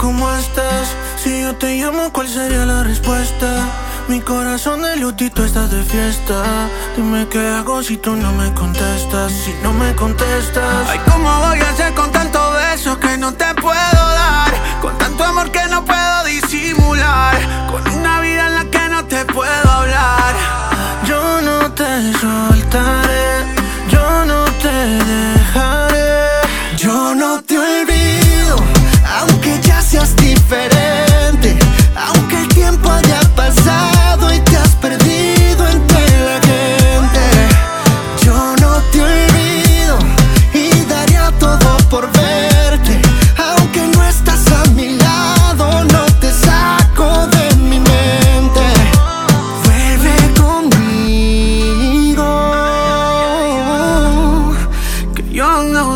¿cómo estás? Si yo te llamo, ¿cuál sería la respuesta? Mi corazón de lutito está de fiesta. Dime qué hago si tú no me contestas. Si no me contestas. Ay, ¿cómo voy a hacer con tanto beso que no te puedo dar? Con tanto amor que no puedo disimular. Con una vida en la que no te puedo hablar. Yo no te soltaré. Yo no te dejaré.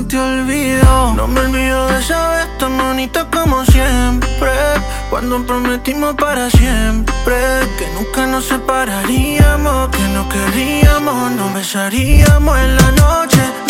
No te olvido. No me olvido de esa vez tan bonita como siempre. Cuando prometimos para siempre que nunca nos separaríamos, que no queríamos, nos besaríamos en la noche.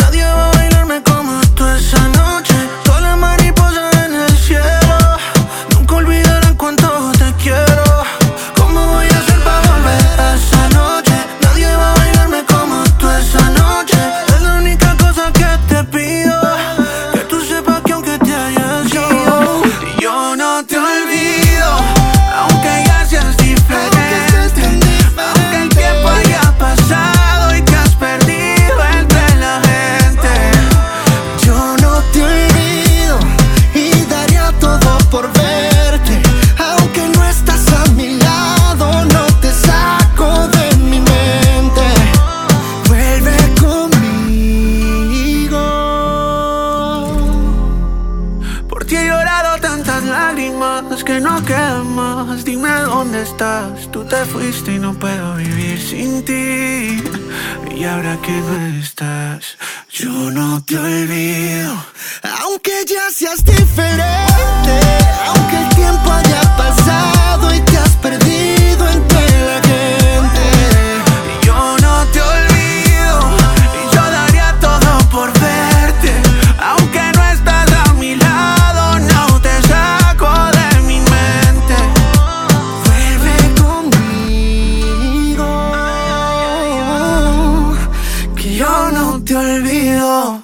Lágrimas que no quedan más. Dime dónde estás. Tú te fuiste y no puedo vivir sin ti. Y ahora que no estás, yo no te olvido. Aunque ya seas diferente, te olvido.